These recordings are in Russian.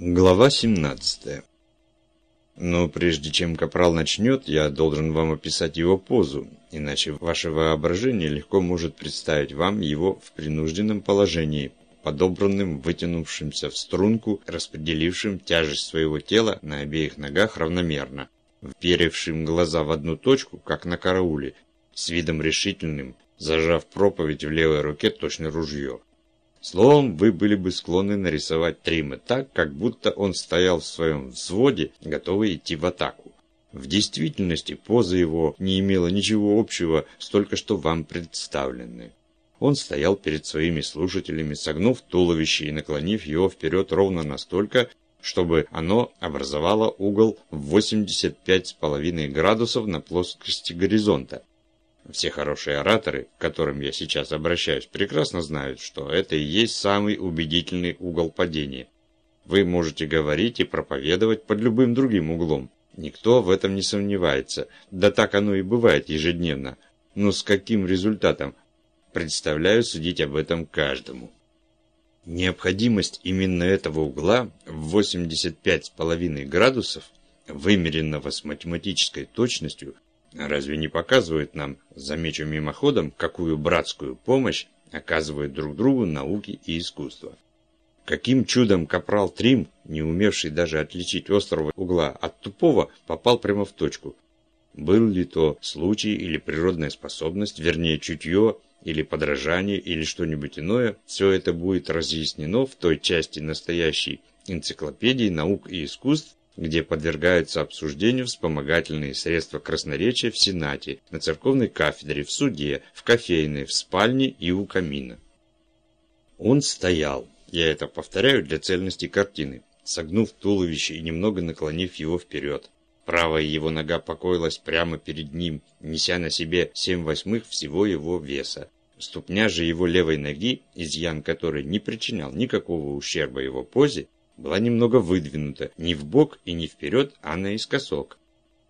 Глава 17 Но прежде чем Капрал начнет, я должен вам описать его позу, иначе ваше воображение легко может представить вам его в принужденном положении, подобранным, вытянувшимся в струнку, распределившим тяжесть своего тела на обеих ногах равномерно, вперевшим глаза в одну точку, как на карауле, с видом решительным, зажав проповедь в левой руке точно ружье. Словом, вы были бы склонны нарисовать Трима так, как будто он стоял в своем взводе, готовый идти в атаку. В действительности поза его не имела ничего общего с только что вам представленной. Он стоял перед своими слушателями, согнув туловище и наклонив его вперед ровно настолько, чтобы оно образовало угол в 85,5 градусов на плоскости горизонта, все хорошие ораторы, к которым я сейчас обращаюсь, прекрасно знают, что это и есть самый убедительный угол падения. Вы можете говорить и проповедовать под любым другим углом. Никто в этом не сомневается. Да так оно и бывает ежедневно. Но с каким результатом? Представляю судить об этом каждому. Необходимость именно этого угла в 85,5 градусов, вымеренного с математической точностью, Разве не показывает нам, замечу мимоходом, какую братскую помощь оказывают друг другу науки и искусство? Каким чудом капрал Трим, не умевший даже отличить острого угла от тупого, попал прямо в точку? Был ли то случай или природная способность, вернее чутье, или подражание, или что-нибудь иное, все это будет разъяснено в той части настоящей энциклопедии наук и искусств, где подвергаются обсуждению вспомогательные средства красноречия в Сенате, на церковной кафедре, в суде, в кофейной, в спальне и у камина. Он стоял, я это повторяю для цельности картины, согнув туловище и немного наклонив его вперед. Правая его нога покоилась прямо перед ним, неся на себе семь восьмых всего его веса. Ступня же его левой ноги, изъян которой не причинял никакого ущерба его позе, была немного выдвинута, не в бок и не вперед, а наискосок.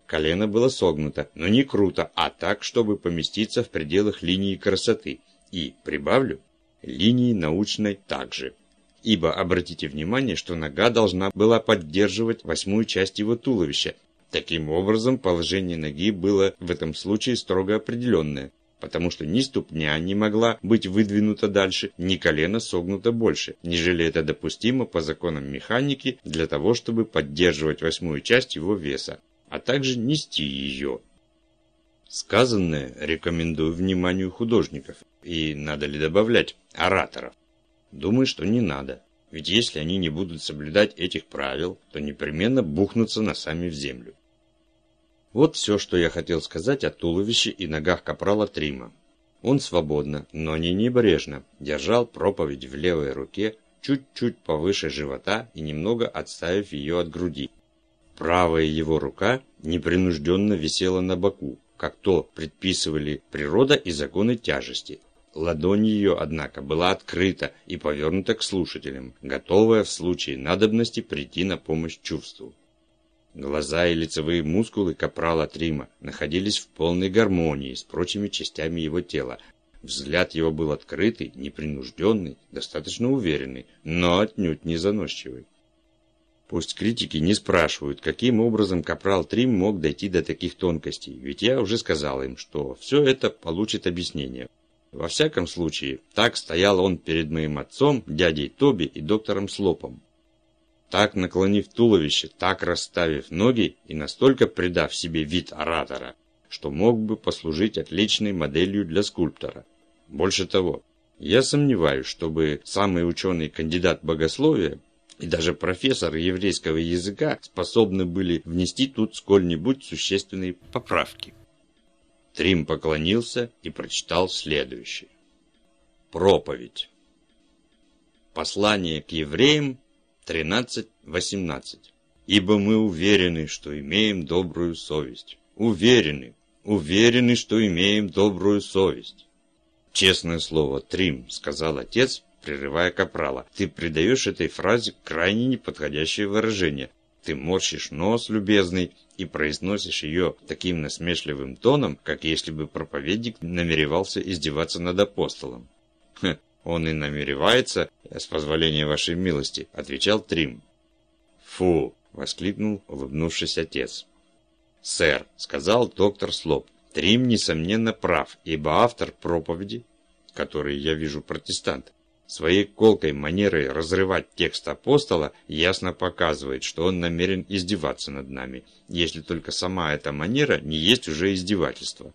Колено было согнуто, но не круто, а так, чтобы поместиться в пределах линии красоты. И, прибавлю, линии научной также. Ибо обратите внимание, что нога должна была поддерживать восьмую часть его туловища. Таким образом, положение ноги было в этом случае строго определенное потому что ни ступня не могла быть выдвинута дальше, ни колено согнуто больше, нежели это допустимо по законам механики для того, чтобы поддерживать восьмую часть его веса, а также нести ее. Сказанное рекомендую вниманию художников, и надо ли добавлять, ораторов. Думаю, что не надо, ведь если они не будут соблюдать этих правил, то непременно бухнутся носами в землю. Вот все, что я хотел сказать о туловище и ногах капрала Трима. Он свободно, но не небрежно, держал проповедь в левой руке, чуть-чуть повыше живота и немного отставив ее от груди. Правая его рука непринужденно висела на боку, как то предписывали природа и законы тяжести. Ладонь ее, однако, была открыта и повернута к слушателям, готовая в случае надобности прийти на помощь чувству. Глаза и лицевые мускулы капрала Трима находились в полной гармонии с прочими частями его тела. Взгляд его был открытый, непринужденный, достаточно уверенный, но отнюдь не заносчивый. Пусть критики не спрашивают, каким образом капрал Трим мог дойти до таких тонкостей, ведь я уже сказал им, что все это получит объяснение. Во всяком случае, так стоял он перед моим отцом, дядей Тоби и доктором Слопом так наклонив туловище, так расставив ноги и настолько придав себе вид оратора, что мог бы послужить отличной моделью для скульптора. Больше того, я сомневаюсь, чтобы самый ученый кандидат богословия и даже профессор еврейского языка способны были внести тут сколь-нибудь существенные поправки. Трим поклонился и прочитал следующее. Проповедь. Послание к евреям 13.18. Ибо мы уверены, что имеем добрую совесть. Уверены, уверены, что имеем добрую совесть. Честное слово, Трим, сказал отец, прерывая капрала, ты придаешь этой фразе крайне неподходящее выражение. Ты морщишь нос, любезный, и произносишь ее таким насмешливым тоном, как если бы проповедник намеревался издеваться над апостолом. Хм, «Он и намеревается, с позволения вашей милости», — отвечал Трим. Фу! — воскликнул, улыбнувшись отец. «Сэр», — сказал доктор Слоп, — «Трим, несомненно, прав, ибо автор проповеди, который, я вижу, протестант, своей колкой манерой разрывать текст апостола ясно показывает, что он намерен издеваться над нами, если только сама эта манера не есть уже издевательство.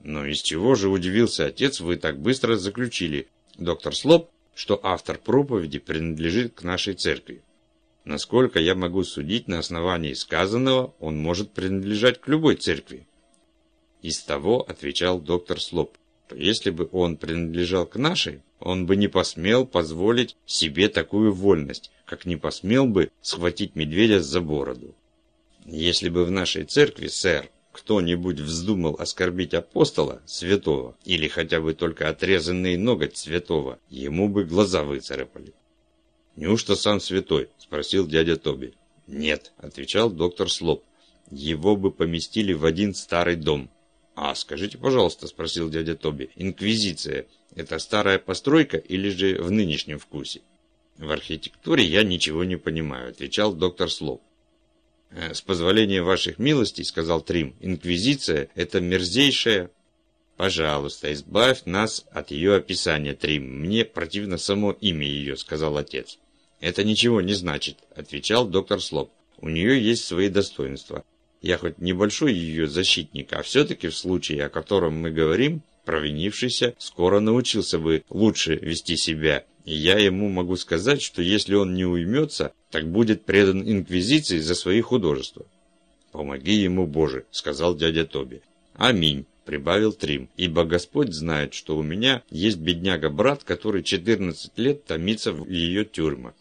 Но из чего же удивился отец, вы так быстро заключили, доктор Слоп, что автор проповеди принадлежит к нашей церкви. Насколько я могу судить на основании сказанного, он может принадлежать к любой церкви. Из того отвечал доктор Слоп, что если бы он принадлежал к нашей, он бы не посмел позволить себе такую вольность, как не посмел бы схватить медведя за бороду. Если бы в нашей церкви, сэр, кто-нибудь вздумал оскорбить апостола, святого, или хотя бы только отрезанный ноготь святого, ему бы глаза выцарапали. «Неужто сам святой?» – спросил дядя Тоби. «Нет», – отвечал доктор Слоп. «Его бы поместили в один старый дом». «А, скажите, пожалуйста», – спросил дядя Тоби, – «инквизиция – это старая постройка или же в нынешнем вкусе?» «В архитектуре я ничего не понимаю», – отвечал доктор Слоп. «Э, «С позволения ваших милостей», – сказал Трим, – «инквизиция – это мерзейшая...» «Пожалуйста, избавь нас от ее описания, Трим. Мне противно само имя ее», – сказал отец. «Это ничего не значит», – отвечал доктор Слоп. «У нее есть свои достоинства. Я хоть небольшой ее защитник, а все-таки в случае, о котором мы говорим, провинившийся скоро научился бы лучше вести себя. И я ему могу сказать, что если он не уймется, так будет предан инквизиции за свои художества». «Помоги ему, Боже», – сказал дядя Тоби. «Аминь» прибавил Трим, ибо Господь знает, что у меня есть бедняга-брат, который 14 лет томится в ее тюрьмах.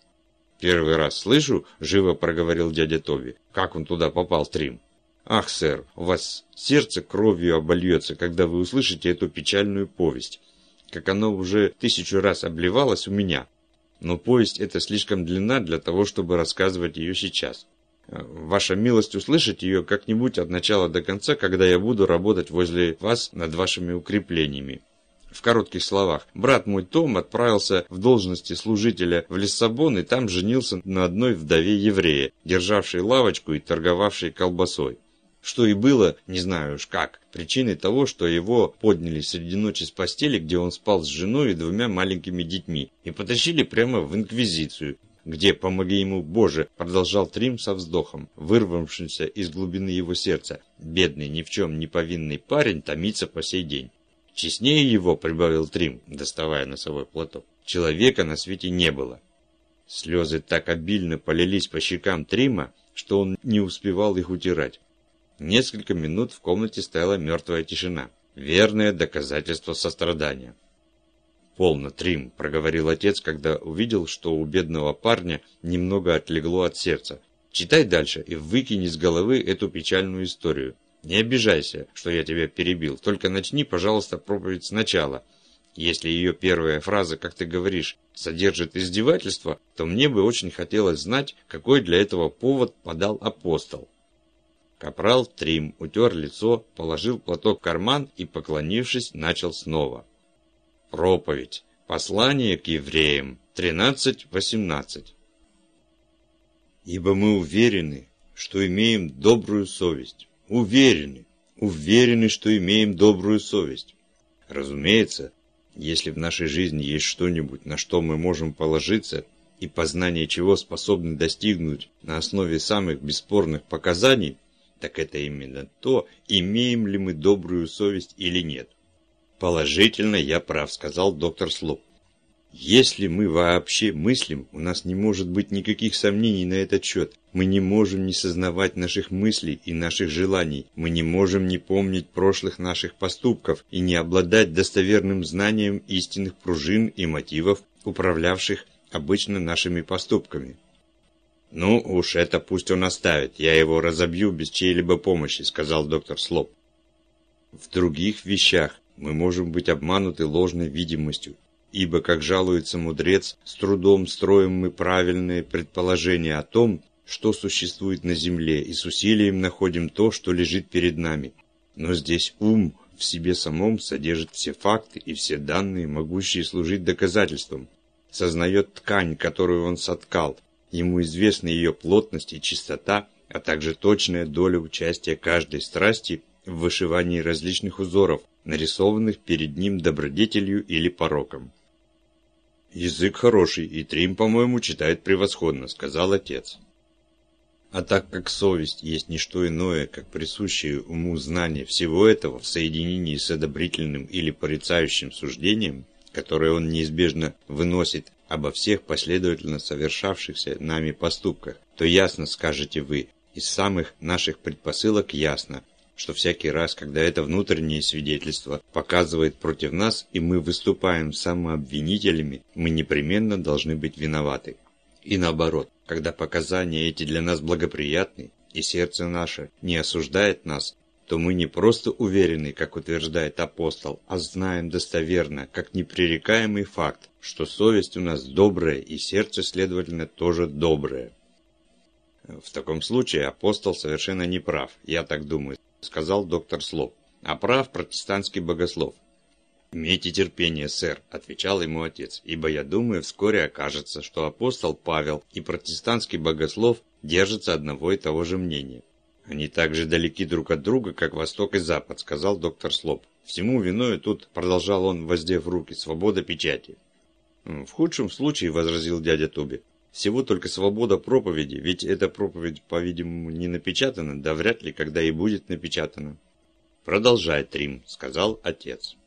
«Первый раз слышу», – живо проговорил дядя Тоби. «Как он туда попал, Трим?» «Ах, сэр, у вас сердце кровью обольется, когда вы услышите эту печальную повесть, как оно уже тысячу раз обливалось у меня. Но повесть эта слишком длинна для того, чтобы рассказывать ее сейчас. Ваша милость услышать ее как-нибудь от начала до конца, когда я буду работать возле вас над вашими укреплениями. В коротких словах, брат мой Том отправился в должности служителя в Лиссабон и там женился на одной вдове еврея, державшей лавочку и торговавшей колбасой. Что и было, не знаю уж как, причиной того, что его подняли среди ночи с постели, где он спал с женой и двумя маленькими детьми, и потащили прямо в Инквизицию, где, помоги ему Боже, продолжал Трим со вздохом, вырвавшимся из глубины его сердца. Бедный, ни в чем не повинный парень томится по сей день. Честнее его, прибавил Трим, доставая носовой платок, человека на свете не было. Слезы так обильно полились по щекам Трима, что он не успевал их утирать. Несколько минут в комнате стояла мертвая тишина. Верное доказательство сострадания. «Полно, Трим», – проговорил отец, когда увидел, что у бедного парня немного отлегло от сердца. «Читай дальше и выкини из головы эту печальную историю. Не обижайся, что я тебя перебил, только начни, пожалуйста, проповедь сначала. Если ее первая фраза, как ты говоришь, содержит издевательство, то мне бы очень хотелось знать, какой для этого повод подал апостол. Капрал Трим утер лицо, положил платок в карман и, поклонившись, начал снова. Проповедь. Послание к евреям. 13.18. Ибо мы уверены, что имеем добрую совесть Уверены, уверены, что имеем добрую совесть. Разумеется, если в нашей жизни есть что-нибудь, на что мы можем положиться, и познание чего способны достигнуть на основе самых бесспорных показаний, так это именно то, имеем ли мы добрую совесть или нет. Положительно я прав, сказал доктор Слоп. Если мы вообще мыслим, у нас не может быть никаких сомнений на этот счет. Мы не можем не сознавать наших мыслей и наших желаний. Мы не можем не помнить прошлых наших поступков и не обладать достоверным знанием истинных пружин и мотивов, управлявших обычно нашими поступками. «Ну уж это пусть он оставит, я его разобью без чьей-либо помощи», сказал доктор Слоп. В других вещах мы можем быть обмануты ложной видимостью, ибо, как жалуется мудрец, с трудом строим мы правильные предположения о том, что существует на земле, и с усилием находим то, что лежит перед нами. Но здесь ум в себе самом содержит все факты и все данные, могущие служить доказательством, сознает ткань, которую он соткал, ему известна ее плотность и чистота, а также точная доля участия каждой страсти в вышивании различных узоров, нарисованных перед ним добродетелью или пороком. «Язык хороший, и Трим, по-моему, читает превосходно», — сказал отец. А так как совесть есть не что иное, как присущее уму знание всего этого в соединении с одобрительным или порицающим суждением, которое он неизбежно выносит обо всех последовательно совершавшихся нами поступках, то ясно скажете вы, из самых наших предпосылок ясно, что всякий раз, когда это внутреннее свидетельство показывает против нас, и мы выступаем самообвинителями, мы непременно должны быть виноваты. И наоборот, когда показания эти для нас благоприятны, и сердце наше не осуждает нас, то мы не просто уверены, как утверждает апостол, а знаем достоверно, как непререкаемый факт, что совесть у нас добрая и сердце, следовательно, тоже доброе. В таком случае апостол совершенно не прав, я так думаю, сказал доктор Слоп, а прав протестантский богослов. «Имейте терпение, сэр», – отвечал ему отец, «ибо я думаю, вскоре окажется, что апостол Павел и протестантский богослов держатся одного и того же мнения». «Они так же далеки друг от друга, как Восток и Запад», – сказал доктор Слоп. «Всему виною тут», – продолжал он, воздев руки, – «свобода печати». «В худшем случае», – возразил дядя Тоби, – «всего только свобода проповеди, ведь эта проповедь, по-видимому, не напечатана, да вряд ли когда и будет напечатана». «Продолжай, Трим», – сказал отец.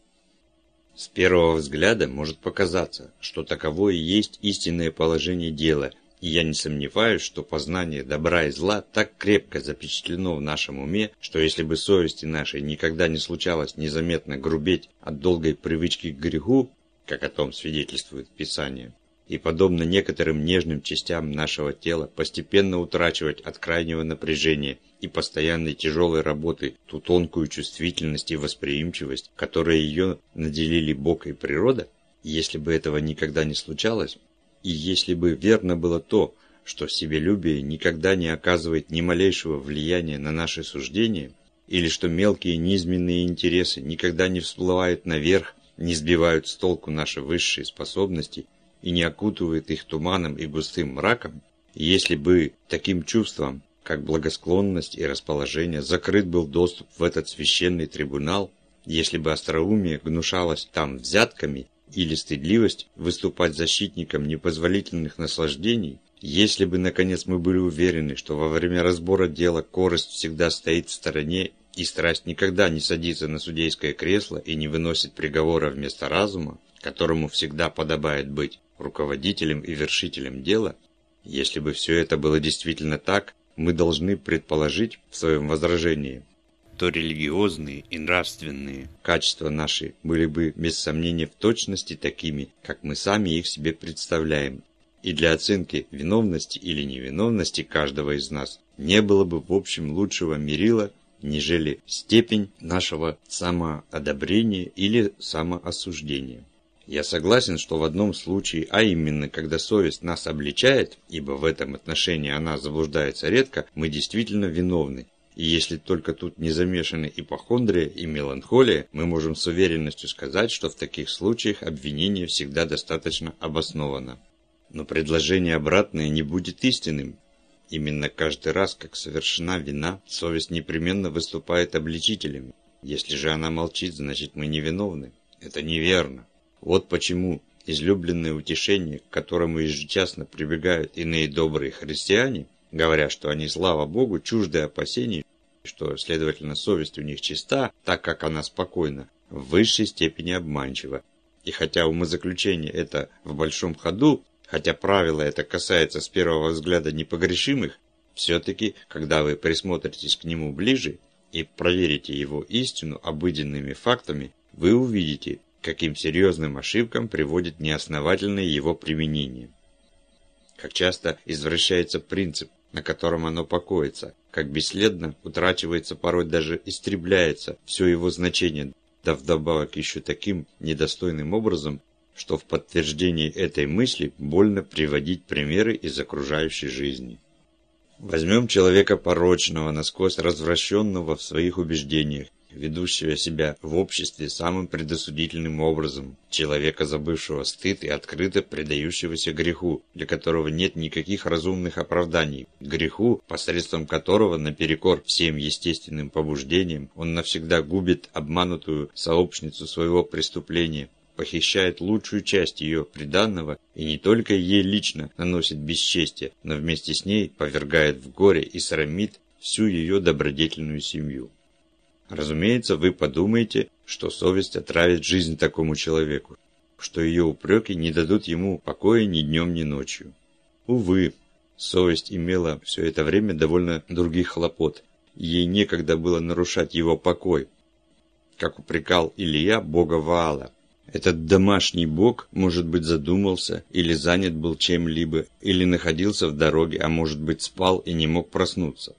С первого взгляда может показаться, что таково и есть истинное положение дела, и я не сомневаюсь, что познание добра и зла так крепко запечатлено в нашем уме, что если бы совести нашей никогда не случалось незаметно грубеть от долгой привычки к греху, как о том свидетельствует Писание, и, подобно некоторым нежным частям нашего тела, постепенно утрачивать от крайнего напряжения и постоянной тяжелой работы ту тонкую чувствительность и восприимчивость, которые ее наделили Бог и природа, если бы этого никогда не случалось, и если бы верно было то, что себелюбие никогда не оказывает ни малейшего влияния на наши суждения, или что мелкие низменные интересы никогда не всплывают наверх, не сбивают с толку наши высшие способности и не окутывает их туманом и густым мраком, если бы таким чувством, как благосклонность и расположение, закрыт был доступ в этот священный трибунал, если бы остроумие гнушалось там взятками или стыдливость выступать защитником непозволительных наслаждений, если бы, наконец, мы были уверены, что во время разбора дела корость всегда стоит в стороне и страсть никогда не садится на судейское кресло и не выносит приговора вместо разума, которому всегда подобает быть, руководителем и вершителем дела, если бы все это было действительно так, мы должны предположить в своем возражении, то религиозные и нравственные качества наши были бы без сомнения в точности такими, как мы сами их себе представляем. И для оценки виновности или невиновности каждого из нас не было бы в общем лучшего мерила, нежели степень нашего самоодобрения или самоосуждения. Я согласен, что в одном случае, а именно, когда совесть нас обличает, ибо в этом отношении она заблуждается редко, мы действительно виновны. И если только тут не замешаны ипохондрия и меланхолия, мы можем с уверенностью сказать, что в таких случаях обвинение всегда достаточно обосновано. Но предложение обратное не будет истинным. Именно каждый раз, как совершена вина, совесть непременно выступает обличителем. Если же она молчит, значит мы невиновны. Это неверно. Вот почему излюбленное утешение, к которому ежечасно прибегают иные добрые христиане, говоря, что они, слава Богу, чужды опасений, что, следовательно, совесть у них чиста, так как она спокойна, в высшей степени обманчива. И хотя умозаключение это в большом ходу, хотя правило это касается с первого взгляда непогрешимых, все-таки, когда вы присмотритесь к нему ближе и проверите его истину обыденными фактами, вы увидите, каким серьезным ошибкам приводит неосновательное его применение. Как часто извращается принцип, на котором оно покоится, как бесследно утрачивается, порой даже истребляется все его значение, да вдобавок еще таким недостойным образом, что в подтверждении этой мысли больно приводить примеры из окружающей жизни. Возьмем человека порочного, насквозь развращенного в своих убеждениях, ведущего себя в обществе самым предосудительным образом, человека, забывшего стыд и открыто предающегося греху, для которого нет никаких разумных оправданий, греху, посредством которого, наперекор всем естественным побуждениям, он навсегда губит обманутую сообщницу своего преступления, похищает лучшую часть ее приданного и не только ей лично наносит бесчестие, но вместе с ней повергает в горе и срамит всю ее добродетельную семью. Разумеется, вы подумаете, что совесть отравит жизнь такому человеку, что ее упреки не дадут ему покоя ни днем, ни ночью. Увы, совесть имела все это время довольно других хлопот, ей некогда было нарушать его покой, как упрекал Илья бога Ваала. Этот домашний бог, может быть, задумался, или занят был чем-либо, или находился в дороге, а может быть, спал и не мог проснуться.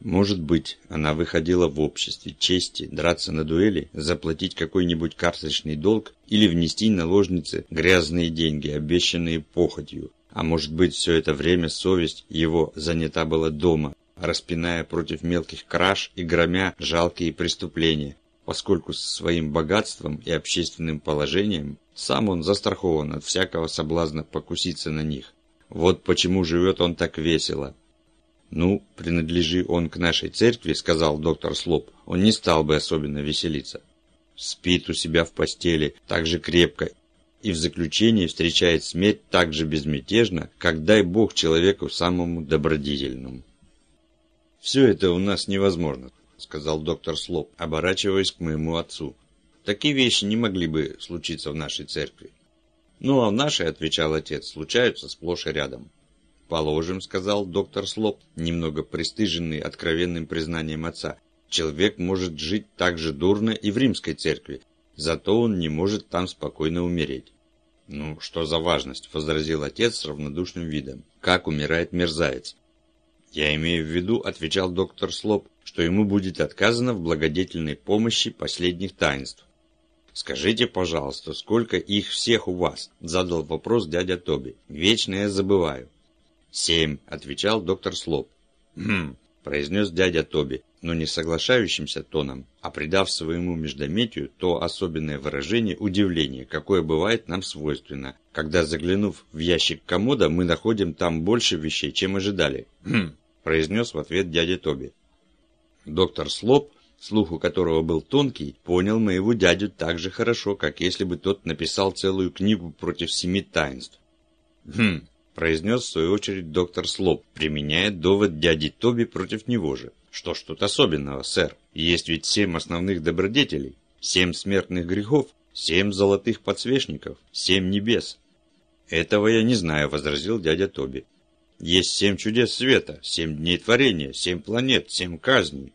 Может быть, она выходила в обществе чести, драться на дуэли, заплатить какой-нибудь карточный долг или внести наложнице грязные деньги, обещанные похотью. А может быть, все это время совесть его занята была дома, распиная против мелких краж и громя жалкие преступления, поскольку со своим богатством и общественным положением сам он застрахован от всякого соблазна покуситься на них. Вот почему живет он так весело. «Ну, принадлежи он к нашей церкви», — сказал доктор Слоп, — «он не стал бы особенно веселиться. Спит у себя в постели так же крепко и в заключении встречает смерть так же безмятежно, как дай Бог человеку самому добродетельному». «Все это у нас невозможно», — сказал доктор Слоп, оборачиваясь к моему отцу. «Такие вещи не могли бы случиться в нашей церкви». «Ну, а в нашей, — отвечал отец, — случаются сплошь и рядом». «Положим, — сказал доктор Слоп, немного пристыженный откровенным признанием отца, — человек может жить так же дурно и в римской церкви, зато он не может там спокойно умереть». «Ну, что за важность?» — возразил отец с равнодушным видом. «Как умирает мерзавец?» «Я имею в виду, — отвечал доктор Слоп, что ему будет отказано в благодетельной помощи последних таинств. «Скажите, пожалуйста, сколько их всех у вас?» – задал вопрос дядя Тоби. «Вечно я забываю». «Семь», – отвечал доктор Слоп. «Хм», – произнес дядя Тоби, но не соглашающимся тоном, а придав своему междометию то особенное выражение удивления, какое бывает нам свойственно, когда, заглянув в ящик комода, мы находим там больше вещей, чем ожидали. «Хм», – произнес в ответ дядя Тоби. Доктор Слоп, слух у которого был тонкий, понял моего дядю так же хорошо, как если бы тот написал целую книгу против семи таинств. «Хм», – произнес в свою очередь доктор Слоп, применяя довод дяди Тоби против него же. «Что ж тут особенного, сэр? Есть ведь семь основных добродетелей, семь смертных грехов, семь золотых подсвечников, семь небес». «Этого я не знаю», – возразил дядя Тоби. «Есть семь чудес света, семь дней творения, семь планет, семь казней,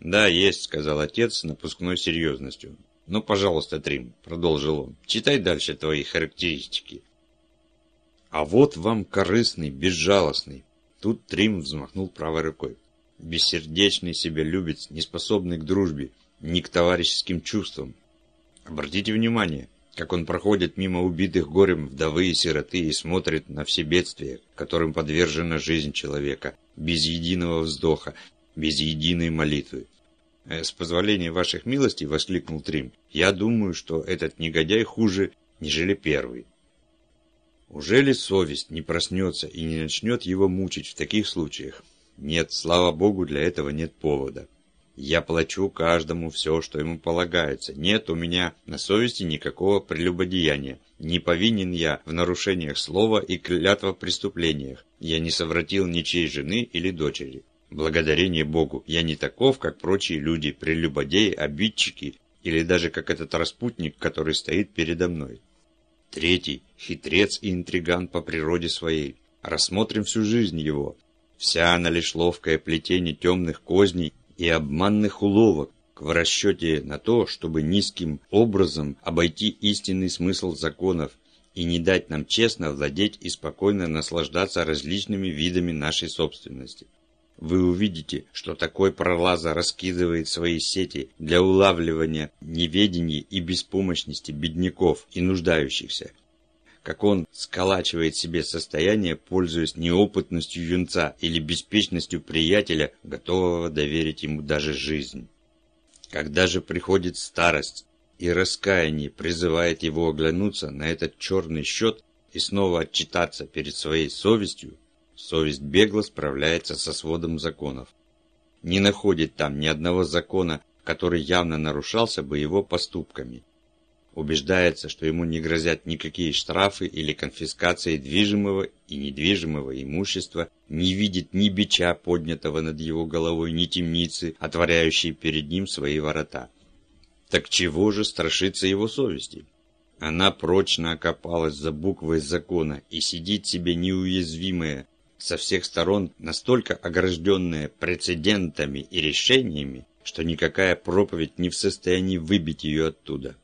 «Да, есть», — сказал отец с напускной серьезностью. «Ну, пожалуйста, Трим», — продолжил он, — «читай дальше твои характеристики». «А вот вам корыстный, безжалостный». Тут Трим взмахнул правой рукой. «Бессердечный себя любит, неспособный к дружбе, ни к товарищеским чувствам. Обратите внимание, как он проходит мимо убитых горем вдовы и сироты и смотрит на все бедствия, которым подвержена жизнь человека, без единого вздоха, без единой молитвы. Э, «С позволения ваших милостей», — воскликнул Трим, — «я думаю, что этот негодяй хуже, нежели первый». Уже ли совесть не проснется и не начнет его мучить в таких случаях? Нет, слава богу, для этого нет повода. Я плачу каждому все, что ему полагается. Нет у меня на совести никакого прелюбодеяния. Не повинен я в нарушениях слова и клятва преступлениях. Я не совратил ничьей жены или дочери. Благодарение Богу, я не таков, как прочие люди, прелюбодеи, обидчики или даже как этот распутник, который стоит передо мной. Третий – хитрец и интриган по природе своей. Рассмотрим всю жизнь его. Вся она лишь ловкое плетение темных козней и обманных уловок в расчете на то, чтобы низким образом обойти истинный смысл законов и не дать нам честно владеть и спокойно наслаждаться различными видами нашей собственности вы увидите, что такой пролаза раскидывает свои сети для улавливания неведения и беспомощности бедняков и нуждающихся, как он сколачивает себе состояние, пользуясь неопытностью юнца или беспечностью приятеля, готового доверить ему даже жизнь. Когда же приходит старость, и раскаяние призывает его оглянуться на этот черный счет и снова отчитаться перед своей совестью, совесть бегло справляется со сводом законов. Не находит там ни одного закона, который явно нарушался бы его поступками. Убеждается, что ему не грозят никакие штрафы или конфискации движимого и недвижимого имущества, не видит ни бича, поднятого над его головой, ни темницы, отворяющей перед ним свои ворота. Так чего же страшится его совести? Она прочно окопалась за буквой закона и сидит себе неуязвимая, со всех сторон настолько огражденная прецедентами и решениями, что никакая проповедь не в состоянии выбить ее оттуда.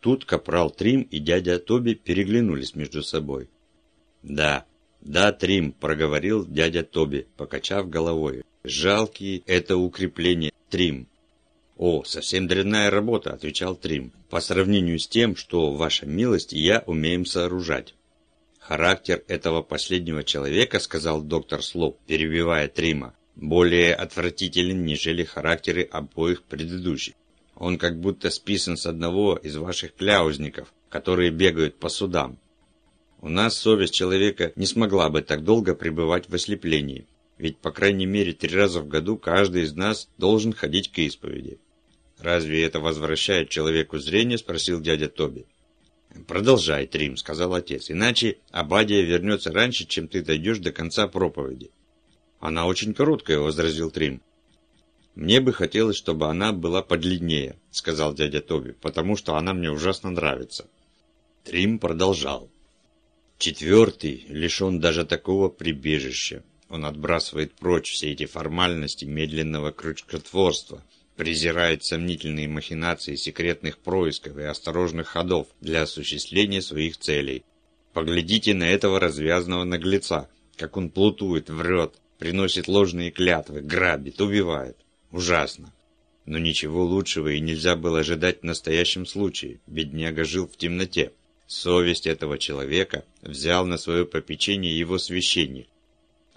Тут капрал Трим и дядя Тоби переглянулись между собой. «Да, да, Трим», — проговорил дядя Тоби, покачав головой. «Жалкие это укрепление, Трим. «О, совсем дрянная работа», — отвечал Трим, «по сравнению с тем, что, ваша милость и я умеем сооружать». «Характер этого последнего человека», — сказал доктор Слоп, перебивая Трима, «более отвратителен, нежели характеры обоих предыдущих. Он как будто списан с одного из ваших кляузников, которые бегают по судам. У нас совесть человека не смогла бы так долго пребывать в ослеплении. Ведь, по крайней мере, три раза в году каждый из нас должен ходить к исповеди. «Разве это возвращает человеку зрение?» – спросил дядя Тоби. «Продолжай, Трим», – сказал отец, – «иначе Абадия вернется раньше, чем ты дойдешь до конца проповеди». «Она очень короткая», – возразил Трим. «Мне бы хотелось, чтобы она была подлиннее», – сказал дядя Тоби, – «потому что она мне ужасно нравится». Трим продолжал. Четвертый лишен даже такого прибежища. Он отбрасывает прочь все эти формальности медленного крючкотворства, презирает сомнительные махинации секретных происков и осторожных ходов для осуществления своих целей. Поглядите на этого развязанного наглеца, как он плутует, врет, приносит ложные клятвы, грабит, убивает. Ужасно. Но ничего лучшего и нельзя было ожидать в настоящем случае. Бедняга жил в темноте. Совесть этого человека взял на свое попечение его священник,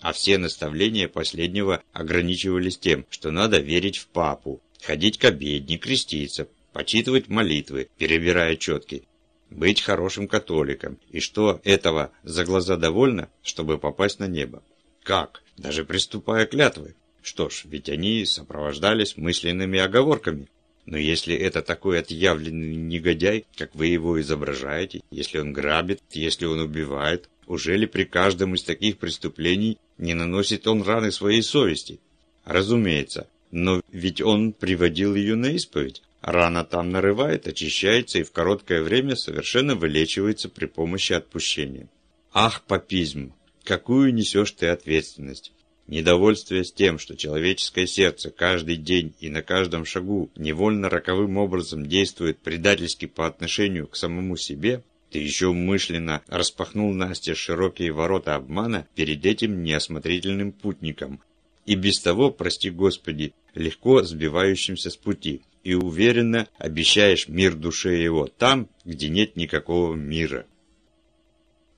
а все наставления последнего ограничивались тем, что надо верить в папу, ходить к обедне, креститься, почитывать молитвы, перебирая четки, быть хорошим католиком, и что этого за глаза довольно, чтобы попасть на небо. Как? Даже приступая клятвы. Что ж, ведь они сопровождались мысленными оговорками. Но если это такой отъявленный негодяй, как вы его изображаете, если он грабит, если он убивает, уже ли при каждом из таких преступлений не наносит он раны своей совести? Разумеется, но ведь он приводил ее на исповедь. Рана там нарывает, очищается и в короткое время совершенно вылечивается при помощи отпущения. Ах, папизм! Какую несешь ты ответственность? Недовольствие с тем, что человеческое сердце каждый день и на каждом шагу невольно роковым образом действует предательски по отношению к самому себе, ты еще умышленно распахнул Насте широкие ворота обмана перед этим неосмотрительным путником, и без того, прости Господи, легко сбивающимся с пути, и уверенно обещаешь мир душе его там, где нет никакого мира.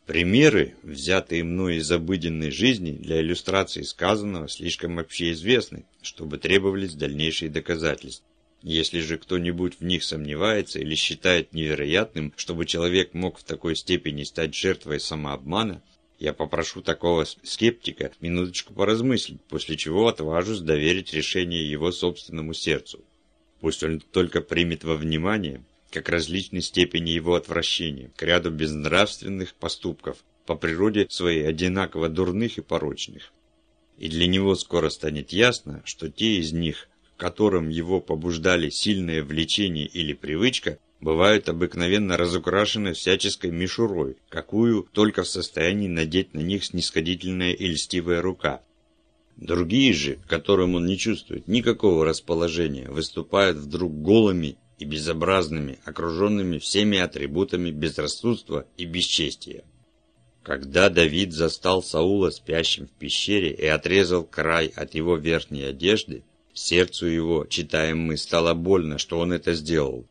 Примеры, взятые мной из обыденной жизни для иллюстрации сказанного, слишком общеизвестны, чтобы требовались дальнейшие доказательства. Если же кто-нибудь в них сомневается или считает невероятным, чтобы человек мог в такой степени стать жертвой самообмана, я попрошу такого скептика минуточку поразмыслить, после чего отважусь доверить решение его собственному сердцу. Пусть он только примет во внимание, как различной степени его отвращения к ряду безнравственных поступков, по природе своей одинаково дурных и порочных. И для него скоро станет ясно, что те из них, которым его побуждали сильное влечение или привычка, бывают обыкновенно разукрашены всяческой мишурой, какую только в состоянии надеть на них снисходительная и льстивая рука. Другие же, к которым он не чувствует никакого расположения, выступают вдруг голыми и безобразными, окруженными всеми атрибутами безрассудства и бесчестия. Когда Давид застал Саула спящим в пещере и отрезал край от его верхней одежды, сердцу его, читаем мы, стало больно, что он это сделал.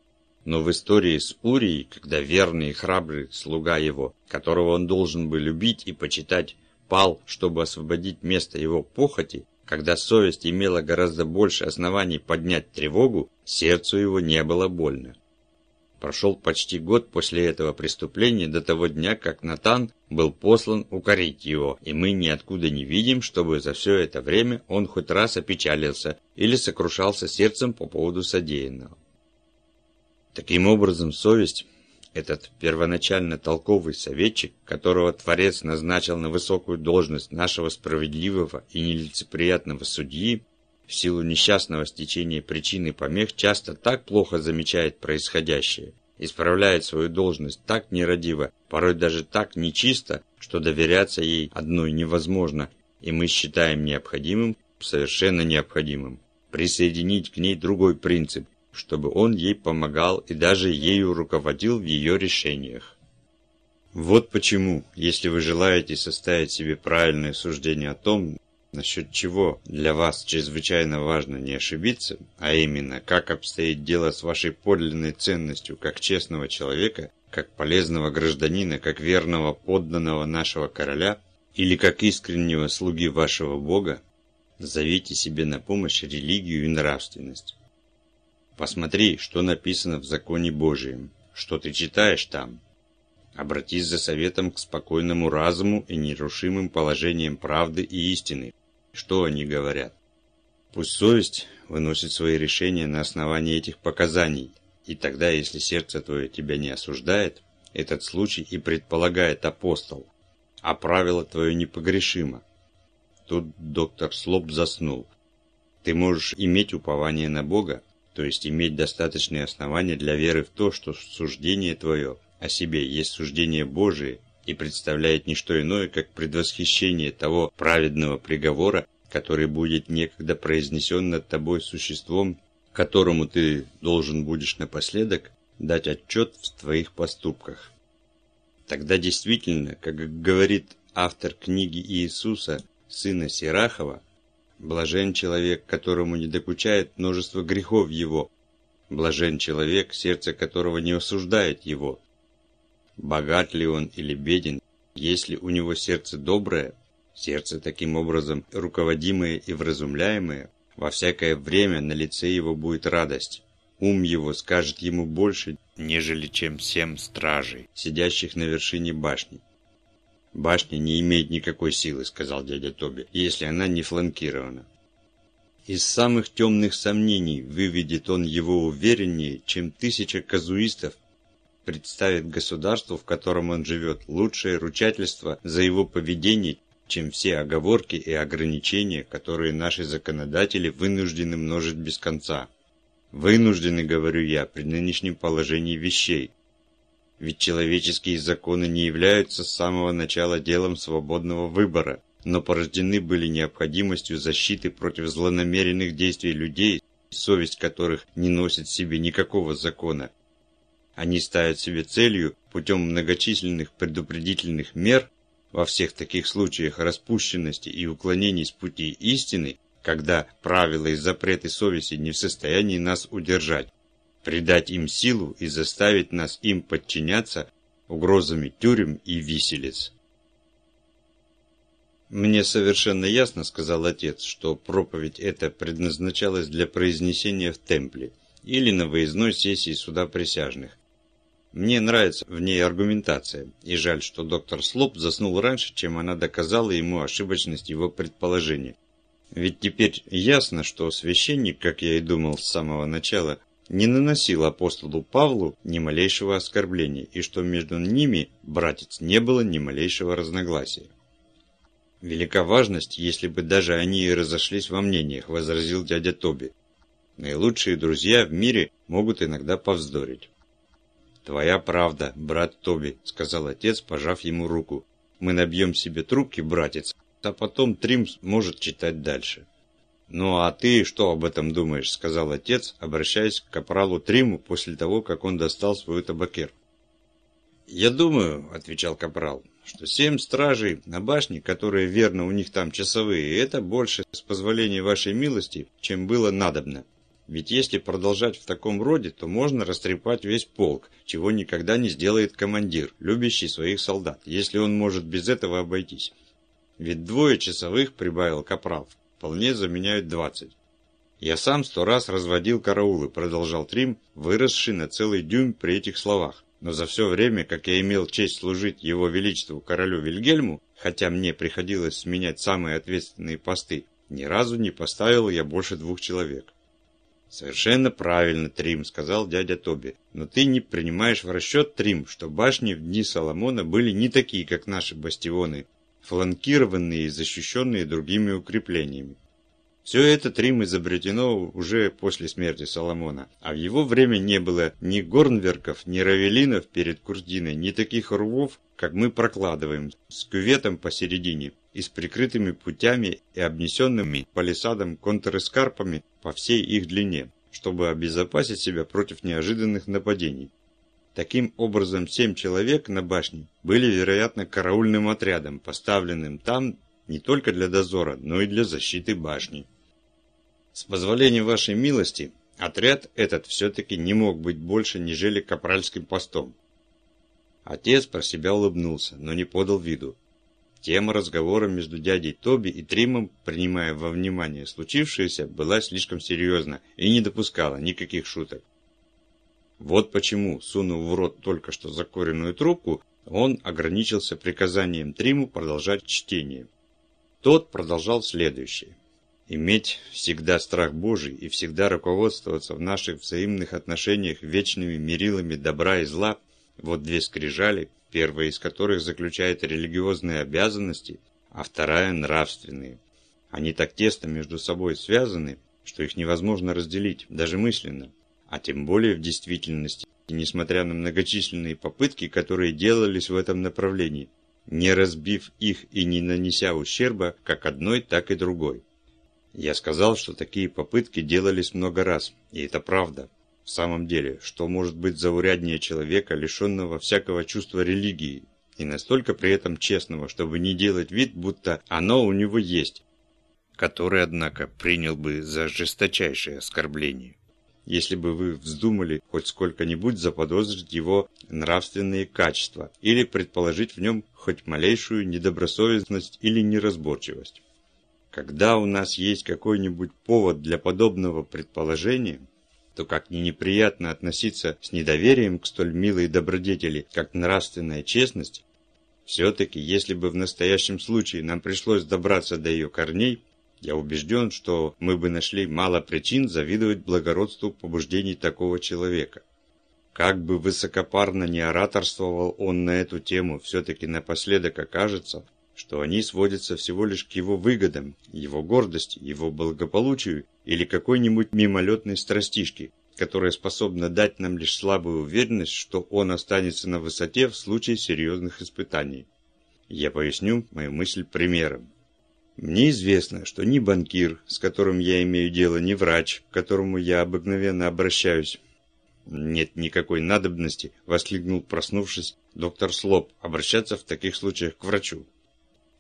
Но в истории с Урией, когда верный и храбрый слуга его, которого он должен бы любить и почитать, пал, чтобы освободить место его похоти, Когда совесть имела гораздо больше оснований поднять тревогу, сердцу его не было больно. Прошел почти год после этого преступления до того дня, как Натан был послан укорить его, и мы ниоткуда не видим, чтобы за все это время он хоть раз опечалился или сокрушался сердцем по поводу содеянного. Таким образом, совесть этот первоначально толковый советчик, которого Творец назначил на высокую должность нашего справедливого и нелицеприятного судьи, в силу несчастного стечения причин и помех часто так плохо замечает происходящее, исправляет свою должность так нерадиво, порой даже так нечисто, что доверяться ей одной невозможно, и мы считаем необходимым, совершенно необходимым, присоединить к ней другой принцип, чтобы он ей помогал и даже ею руководил в ее решениях. Вот почему, если вы желаете составить себе правильное суждение о том, насчет чего для вас чрезвычайно важно не ошибиться, а именно, как обстоит дело с вашей подлинной ценностью как честного человека, как полезного гражданина, как верного подданного нашего короля или как искреннего слуги вашего Бога, зовите себе на помощь религию и нравственность. Посмотри, что написано в законе Божием, что ты читаешь там. Обратись за советом к спокойному разуму и нерушимым положениям правды и истины. Что они говорят? Пусть совесть выносит свои решения на основании этих показаний, и тогда, если сердце твое тебя не осуждает, этот случай и предполагает апостол, а правило твое непогрешимо. Тут доктор Слоп заснул. Ты можешь иметь упование на Бога, то есть иметь достаточные основания для веры в то, что суждение твое о себе есть суждение Божие и представляет не что иное, как предвосхищение того праведного приговора, который будет некогда произнесен над тобой существом, которому ты должен будешь напоследок дать отчет в твоих поступках. Тогда действительно, как говорит автор книги Иисуса, сына Сирахова, Блажен человек, которому не докучает множество грехов его. Блажен человек, сердце которого не осуждает его. Богат ли он или беден, если у него сердце доброе, сердце таким образом руководимое и вразумляемое, во всякое время на лице его будет радость. Ум его скажет ему больше, нежели чем семь стражей, сидящих на вершине башни. «Башня не имеет никакой силы», — сказал дядя Тоби, — «если она не фланкирована». Из самых темных сомнений выведет он его увереннее, чем тысяча казуистов представит государству, в котором он живет, лучшее ручательство за его поведение, чем все оговорки и ограничения, которые наши законодатели вынуждены множить без конца. Вынуждены, говорю я, при нынешнем положении вещей, ведь человеческие законы не являются с самого начала делом свободного выбора, но порождены были необходимостью защиты против злонамеренных действий людей, совесть которых не носит в себе никакого закона. Они ставят себе целью путем многочисленных предупредительных мер во всех таких случаях распущенности и уклонений с пути истины, когда правила и запреты совести не в состоянии нас удержать, придать им силу и заставить нас им подчиняться угрозами тюрем и виселиц. «Мне совершенно ясно, — сказал отец, — что проповедь эта предназначалась для произнесения в темпле или на выездной сессии суда присяжных. Мне нравится в ней аргументация, и жаль, что доктор Слоп заснул раньше, чем она доказала ему ошибочность его предположения. Ведь теперь ясно, что священник, как я и думал с самого начала, не наносил апостолу Павлу ни малейшего оскорбления, и что между ними, братец, не было ни малейшего разногласия. «Велика важность, если бы даже они и разошлись во мнениях», – возразил дядя Тоби. «Наилучшие друзья в мире могут иногда повздорить». «Твоя правда, брат Тоби», – сказал отец, пожав ему руку. «Мы набьем себе трубки, братец, а потом Трим может читать дальше». «Ну а ты что об этом думаешь?» – сказал отец, обращаясь к капралу Триму после того, как он достал свою табакер. «Я думаю», – отвечал капрал, – «что семь стражей на башне, которые верно у них там часовые, это больше, с позволения вашей милости, чем было надобно. Ведь если продолжать в таком роде, то можно растрепать весь полк, чего никогда не сделает командир, любящий своих солдат, если он может без этого обойтись. Ведь двое часовых, прибавил капрал, вполне заменяют 20. Я сам сто раз разводил караулы, продолжал Трим, выросший на целый дюйм при этих словах. Но за все время, как я имел честь служить его величеству королю Вильгельму, хотя мне приходилось сменять самые ответственные посты, ни разу не поставил я больше двух человек. «Совершенно правильно, Трим», — сказал дядя Тоби. «Но ты не принимаешь в расчет, Трим, что башни в дни Соломона были не такие, как наши бастионы, фланкированные и защищенные другими укреплениями. Все это Трим изобретено уже после смерти Соломона, а в его время не было ни горнверков, ни равелинов перед Курдиной, ни таких рвов, как мы прокладываем, с кюветом посередине и с прикрытыми путями и обнесенными палисадом контрэскарпами по всей их длине, чтобы обезопасить себя против неожиданных нападений. Таким образом, семь человек на башне были, вероятно, караульным отрядом, поставленным там не только для дозора, но и для защиты башни. С позволения вашей милости, отряд этот все-таки не мог быть больше, нежели капральским постом. Отец про себя улыбнулся, но не подал виду. Тема разговора между дядей Тоби и Тримом, принимая во внимание случившееся, была слишком серьезна и не допускала никаких шуток. Вот почему, сунув в рот только что закуренную трубку, он ограничился приказанием Триму продолжать чтение. Тот продолжал следующее. Иметь всегда страх Божий и всегда руководствоваться в наших взаимных отношениях вечными мерилами добра и зла – вот две скрижали, первая из которых заключает религиозные обязанности, а вторая – нравственные. Они так тесно между собой связаны, что их невозможно разделить, даже мысленно, а тем более в действительности, несмотря на многочисленные попытки, которые делались в этом направлении, не разбив их и не нанеся ущерба как одной, так и другой. Я сказал, что такие попытки делались много раз, и это правда. В самом деле, что может быть зауряднее человека, лишенного всякого чувства религии, и настолько при этом честного, чтобы не делать вид, будто оно у него есть, который, однако, принял бы за жесточайшее оскорбление. Если бы вы вздумали хоть сколько-нибудь заподозрить его нравственные качества или предположить в нем хоть малейшую недобросовестность или неразборчивость. Когда у нас есть какой-нибудь повод для подобного предположения, то как ни неприятно относиться с недоверием к столь милой добродетели, как нравственная честность, все-таки, если бы в настоящем случае нам пришлось добраться до ее корней, я убежден, что мы бы нашли мало причин завидовать благородству побуждений такого человека. Как бы высокопарно не ораторствовал он на эту тему, все-таки напоследок окажется, что они сводятся всего лишь к его выгодам, его гордости, его благополучию или какой-нибудь мимолетной страстишке, которая способна дать нам лишь слабую уверенность, что он останется на высоте в случае серьезных испытаний. Я поясню мою мысль примером. Мне известно, что ни банкир, с которым я имею дело, ни врач, к которому я обыкновенно обращаюсь, «Нет никакой надобности», — воскликнул, проснувшись, доктор Слоп, обращаться в таких случаях к врачу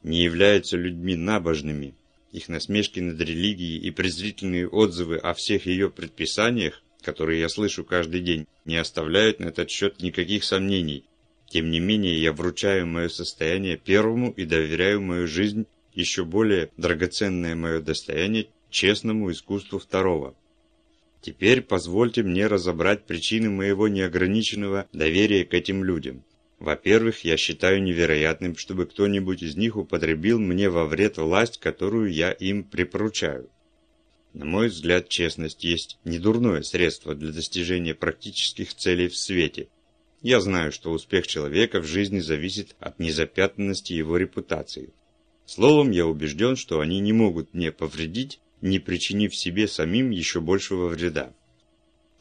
не являются людьми набожными. Их насмешки над религией и презрительные отзывы о всех ее предписаниях, которые я слышу каждый день, не оставляют на этот счет никаких сомнений. Тем не менее, я вручаю мое состояние первому и доверяю мою жизнь, еще более драгоценное мое достояние, честному искусству второго. Теперь позвольте мне разобрать причины моего неограниченного доверия к этим людям. Во-первых, я считаю невероятным, чтобы кто-нибудь из них употребил мне во вред власть, которую я им припоручаю. На мой взгляд, честность есть недурное средство для достижения практических целей в свете. Я знаю, что успех человека в жизни зависит от незапятнанности его репутации. Словом, я убежден, что они не могут мне повредить, не причинив себе самим еще большего вреда.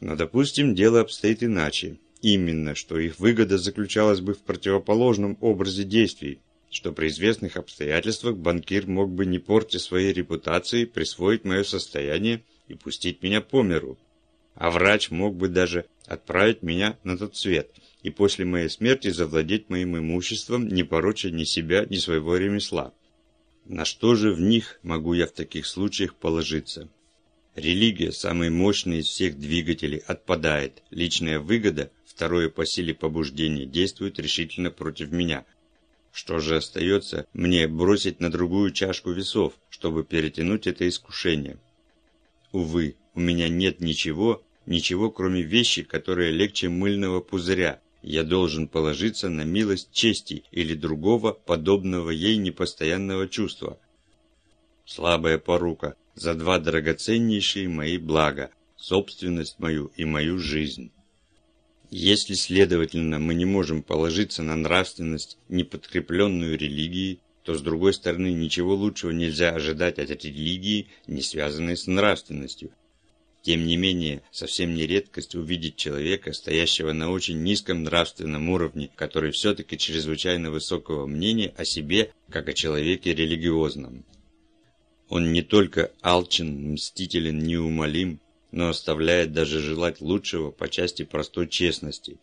Но, допустим, дело обстоит иначе, Именно, что их выгода заключалась бы в противоположном образе действий, что при известных обстоятельствах банкир мог бы, не портя своей репутации, присвоить мое состояние и пустить меня по миру. А врач мог бы даже отправить меня на тот свет и после моей смерти завладеть моим имуществом, не пороча ни себя, ни своего ремесла. На что же в них могу я в таких случаях положиться? Религия, самый мощный из всех двигателей, отпадает. Личная выгода, второе по силе побуждение, действует решительно против меня. Что же остается мне бросить на другую чашку весов, чтобы перетянуть это искушение? Увы, у меня нет ничего, ничего кроме вещи, которая легче мыльного пузыря. Я должен положиться на милость чести или другого, подобного ей непостоянного чувства. Слабая порука за два драгоценнейшие мои блага, собственность мою и мою жизнь. Если, следовательно, мы не можем положиться на нравственность, не подкрепленную религией, то, с другой стороны, ничего лучшего нельзя ожидать от религии, не связанной с нравственностью. Тем не менее, совсем не редкость увидеть человека, стоящего на очень низком нравственном уровне, который все-таки чрезвычайно высокого мнения о себе, как о человеке религиозном. Он не только алчен, мстителен, неумолим, но оставляет даже желать лучшего по части простой честности.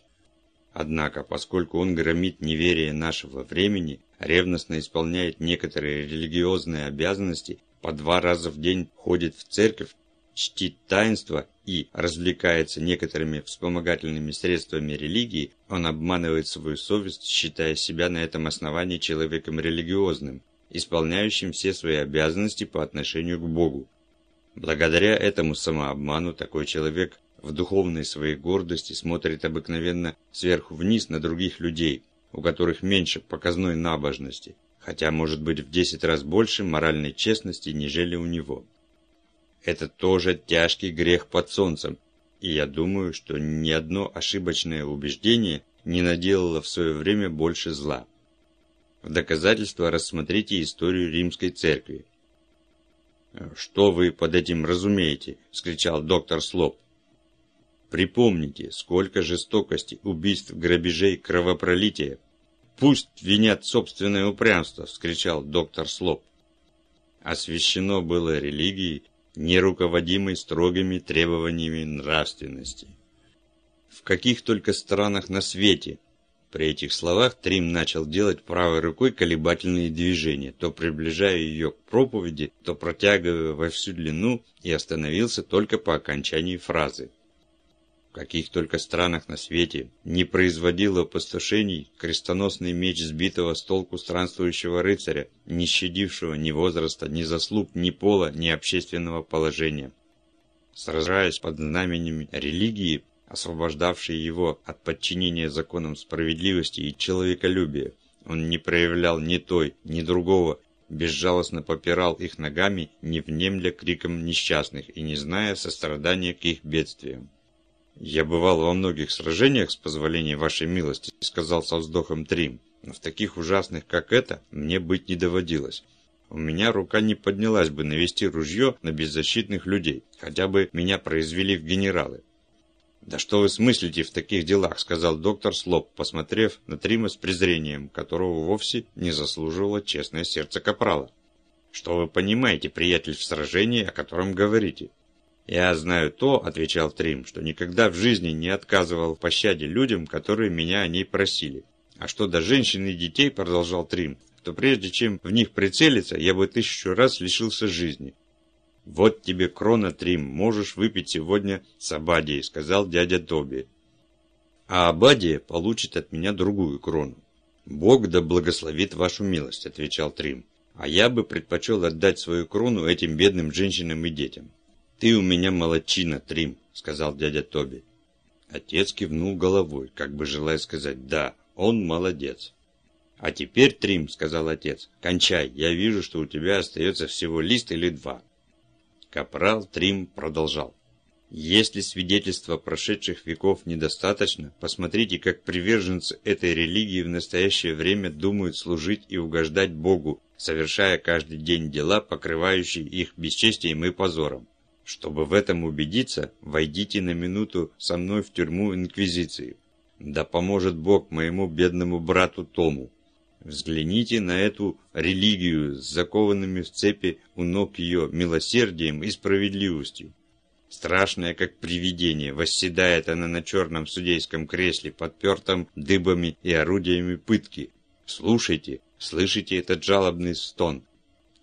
Однако, поскольку он громит неверие нашего времени, ревностно исполняет некоторые религиозные обязанности, по два раза в день ходит в церковь, чтит таинство и развлекается некоторыми вспомогательными средствами религии, он обманывает свою совесть, считая себя на этом основании человеком религиозным, исполняющим все свои обязанности по отношению к Богу. Благодаря этому самообману такой человек в духовной своей гордости смотрит обыкновенно сверху вниз на других людей, у которых меньше показной набожности, хотя может быть в 10 раз больше моральной честности, нежели у него. Это тоже тяжкий грех под солнцем, и я думаю, что ни одно ошибочное убеждение не наделало в свое время больше зла. В доказательство рассмотрите историю Римской Церкви. «Что вы под этим разумеете?» – вскричал доктор Слоп. «Припомните, сколько жестокости, убийств, грабежей, кровопролития. Пусть винят собственное упрямство!» – вскричал доктор Слоп. Освящено было религией, не руководимой строгими требованиями нравственности. В каких только странах на свете при этих словах Трим начал делать правой рукой колебательные движения, то приближая ее к проповеди, то протягивая во всю длину и остановился только по окончании фразы. Каких только странах на свете не производил опустошений крестоносный меч сбитого с толку странствующего рыцаря, не щадившего ни возраста, ни заслуг, ни пола, ни общественного положения. Сражаясь под знаменем религии, освобождавший его от подчинения законам справедливости и человеколюбия. Он не проявлял ни той, ни другого, безжалостно попирал их ногами, не внемля криком несчастных и не зная сострадания к их бедствиям. «Я бывал во многих сражениях, с позволения вашей милости», — сказал со вздохом Трим, «но в таких ужасных, как это, мне быть не доводилось. У меня рука не поднялась бы навести ружье на беззащитных людей, хотя бы меня произвели в генералы. «Да что вы смыслите в таких делах?» – сказал доктор Слоп, посмотрев на Трима с презрением, которого вовсе не заслуживало честное сердце Капрала. «Что вы понимаете, приятель, в сражении, о котором говорите?» «Я знаю то», – отвечал Трим, – «что никогда в жизни не отказывал в пощаде людям, которые меня о ней просили. А что до женщин и детей», – продолжал Трим, – то прежде чем в них прицелиться, я бы тысячу раз лишился жизни. «Вот тебе крона, Трим, можешь выпить сегодня с Абадией», — сказал дядя Тоби. «А Абадия получит от меня другую крону». «Бог да благословит вашу милость», — отвечал Трим. «А я бы предпочел отдать свою крону этим бедным женщинам и детям». «Ты у меня молодчина, Трим», — сказал дядя Тоби. Отец кивнул головой, как бы желая сказать «да, он молодец». «А теперь, Трим», — сказал отец, — «кончай, я вижу, что у тебя остается всего лист или два. Капрал Трим продолжал. Если свидетельства прошедших веков недостаточно, посмотрите, как приверженцы этой религии в настоящее время думают служить и угождать Богу, совершая каждый день дела, покрывающие их бесчестием и позором. Чтобы в этом убедиться, войдите на минуту со мной в тюрьму Инквизиции. Да поможет Бог моему бедному брату Тому. Взгляните на эту религию с закованными в цепи у ног ее милосердием и справедливостью. Страшная, как привидение, восседает она на черном судейском кресле, подпертом дыбами и орудиями пытки. Слушайте, слышите этот жалобный стон.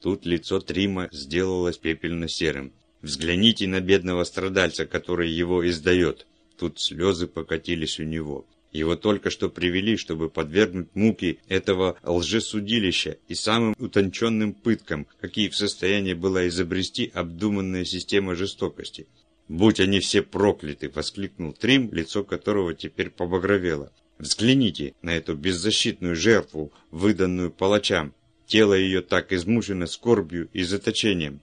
Тут лицо Трима сделалось пепельно-серым. Взгляните на бедного страдальца, который его издает. Тут слезы покатились у него. Его только что привели, чтобы подвергнуть муки этого лжесудилища и самым утонченным пыткам, какие в состоянии была изобрести обдуманная система жестокости. «Будь они все прокляты!» – воскликнул Трим, лицо которого теперь побагровело. «Взгляните на эту беззащитную жертву, выданную палачам. Тело ее так измучено скорбью и заточением.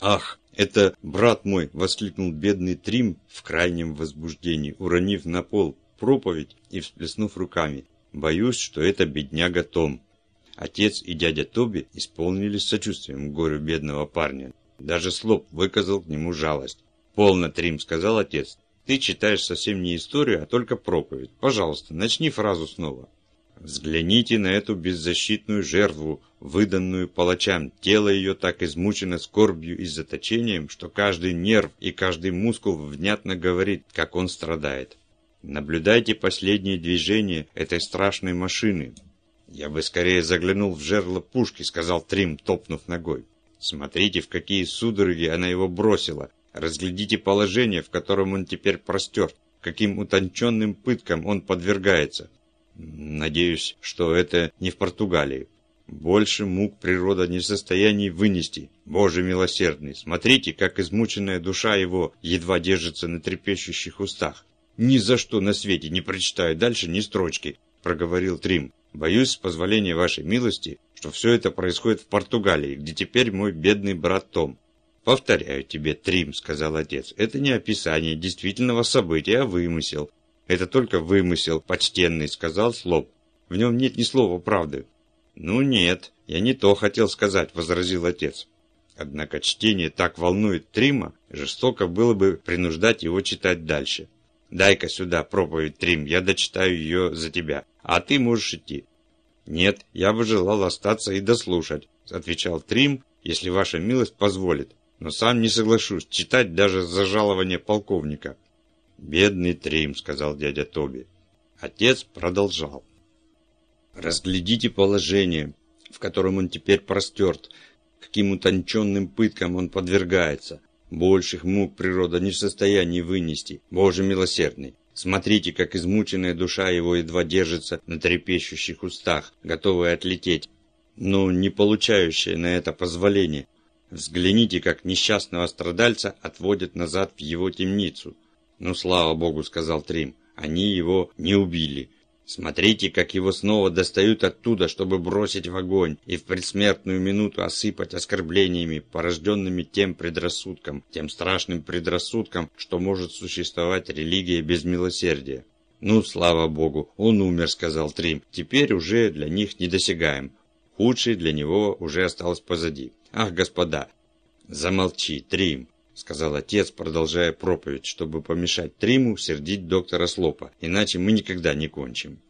Ах, это брат мой!» – воскликнул бедный Трим в крайнем возбуждении, уронив на пол проповедь и всплеснув руками. «Боюсь, что это бедняга Том». Отец и дядя Тоби исполнились сочувствием горю бедного парня. Даже Слоп выказал к нему жалость. «Полно, Трим», — сказал отец. «Ты читаешь совсем не историю, а только проповедь. Пожалуйста, начни фразу снова». «Взгляните на эту беззащитную жертву, выданную палачам. Тело ее так измучено скорбью и заточением, что каждый нерв и каждый мускул внятно говорит, как он страдает. Наблюдайте последние движения этой страшной машины». «Я бы скорее заглянул в жерло пушки», — сказал Трим, топнув ногой. «Смотрите, в какие судороги она его бросила. Разглядите положение, в котором он теперь простер, каким утонченным пыткам он подвергается. Надеюсь, что это не в Португалии. Больше мук природа не в состоянии вынести. Боже милосердный, смотрите, как измученная душа его едва держится на трепещущих устах. Ни за что на свете не прочитаю дальше ни строчки, проговорил Трим. Боюсь, с позволения вашей милости, что все это происходит в Португалии, где теперь мой бедный брат Том. «Повторяю тебе, Трим», — сказал отец, — «это не описание действительного события, а вымысел». «Это только вымысел, почтенный», — сказал Слоп. «В нем нет ни слова правды». «Ну нет, я не то хотел сказать», — возразил отец. Однако чтение так волнует Трима, жестоко было бы принуждать его читать дальше. «Дай-ка сюда проповедь, Трим, я дочитаю ее за тебя, а ты можешь идти». «Нет, я бы желал остаться и дослушать», — отвечал Трим, «если ваша милость позволит но сам не соглашусь читать даже за жалование полковника. «Бедный Трим», — сказал дядя Тоби. Отец продолжал. «Разглядите положение, в котором он теперь простерт, каким утонченным пыткам он подвергается. Больших мук природа не в состоянии вынести. Боже милосердный, смотрите, как измученная душа его едва держится на трепещущих устах, готовая отлететь, но не получающая на это позволения. Взгляните, как несчастного страдальца отводят назад в его темницу. Ну, слава богу, сказал Трим, они его не убили. Смотрите, как его снова достают оттуда, чтобы бросить в огонь и в предсмертную минуту осыпать оскорблениями, порожденными тем предрассудком, тем страшным предрассудком, что может существовать религия без милосердия. «Ну, слава богу, он умер», — сказал Трим. «Теперь уже для них недосягаем. Худшее для него уже осталось позади. Ах, господа!» «Замолчи, Трим!» — сказал отец, продолжая проповедь, чтобы помешать Триму сердить доктора Слопа, иначе мы никогда не кончим.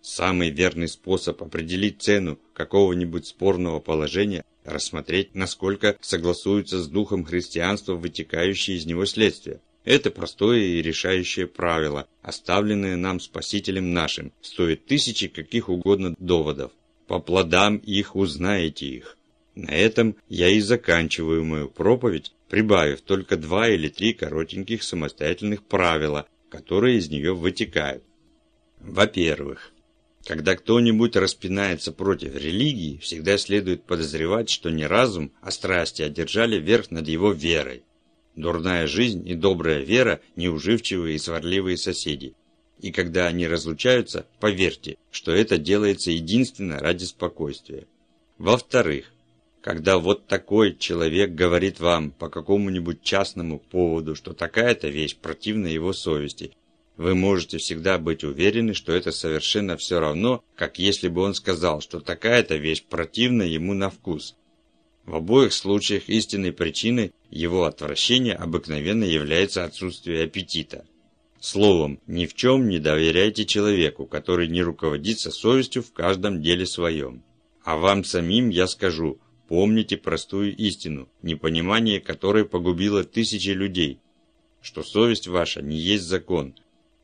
Самый верный способ определить цену какого-нибудь спорного положения – рассмотреть, насколько согласуются с духом христианства вытекающие из него следствия. Это простое и решающее правило, оставленное нам Спасителем нашим, стоит тысячи каких угодно доводов. По плодам их узнаете их. На этом я и заканчиваю мою проповедь, прибавив только два или три коротеньких самостоятельных правила, которые из нее вытекают. Во-первых, когда кто-нибудь распинается против религии, всегда следует подозревать, что не разум, а страсти одержали верх над его верой. Дурная жизнь и добрая вера – неуживчивые и сварливые соседи. И когда они разлучаются, поверьте, что это делается единственно ради спокойствия. Во-вторых, когда вот такой человек говорит вам по какому-нибудь частному поводу, что такая-то вещь противна его совести, вы можете всегда быть уверены, что это совершенно все равно, как если бы он сказал, что такая-то вещь противна ему на вкус. В обоих случаях истинной причиной его отвращения обыкновенно является отсутствие аппетита. Словом, ни в чем не доверяйте человеку, который не руководится совестью в каждом деле своем. А вам самим я скажу – Помните простую истину, непонимание которой погубило тысячи людей, что совесть ваша не есть закон.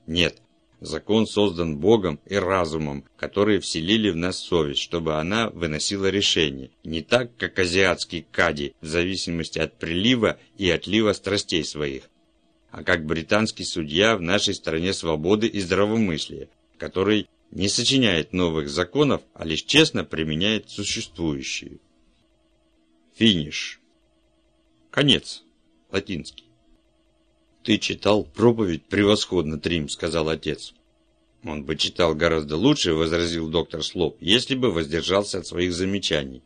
Нет, закон создан Богом и разумом, которые вселили в нас совесть, чтобы она выносила решение, не так, как азиатский кади, в зависимости от прилива и отлива страстей своих, а как британский судья в нашей стране свободы и здравомыслия, который не сочиняет новых законов, а лишь честно применяет существующие. Финиш. Конец. Латинский. «Ты читал проповедь превосходно, Трим», — сказал отец. «Он бы читал гораздо лучше», — возразил доктор Слоп, «если бы воздержался от своих замечаний».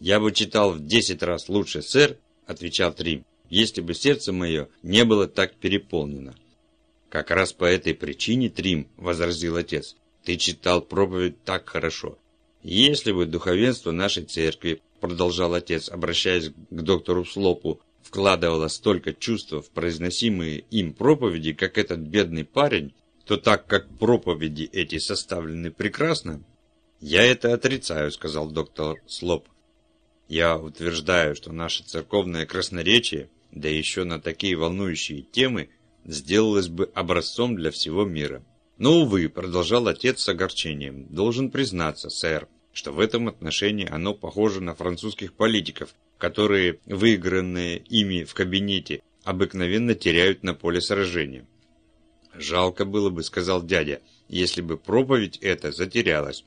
«Я бы читал в десять раз лучше, сэр», — отвечал Трим, «если бы сердце мое не было так переполнено». «Как раз по этой причине, Трим», — возразил отец, «ты читал проповедь так хорошо. Если бы духовенство нашей церкви, — продолжал отец, обращаясь к доктору Слопу, вкладывала столько чувства в произносимые им проповеди, как этот бедный парень, то так как проповеди эти составлены прекрасно, «Я это отрицаю», — сказал доктор Слоп. «Я утверждаю, что наше церковное красноречие, да еще на такие волнующие темы, сделалось бы образцом для всего мира. Но, увы, продолжал отец с огорчением, должен признаться, сэр, что в этом отношении оно похоже на французских политиков, которые, выигранные ими в кабинете, обыкновенно теряют на поле сражения. «Жалко было бы», — сказал дядя, — «если бы проповедь эта затерялась».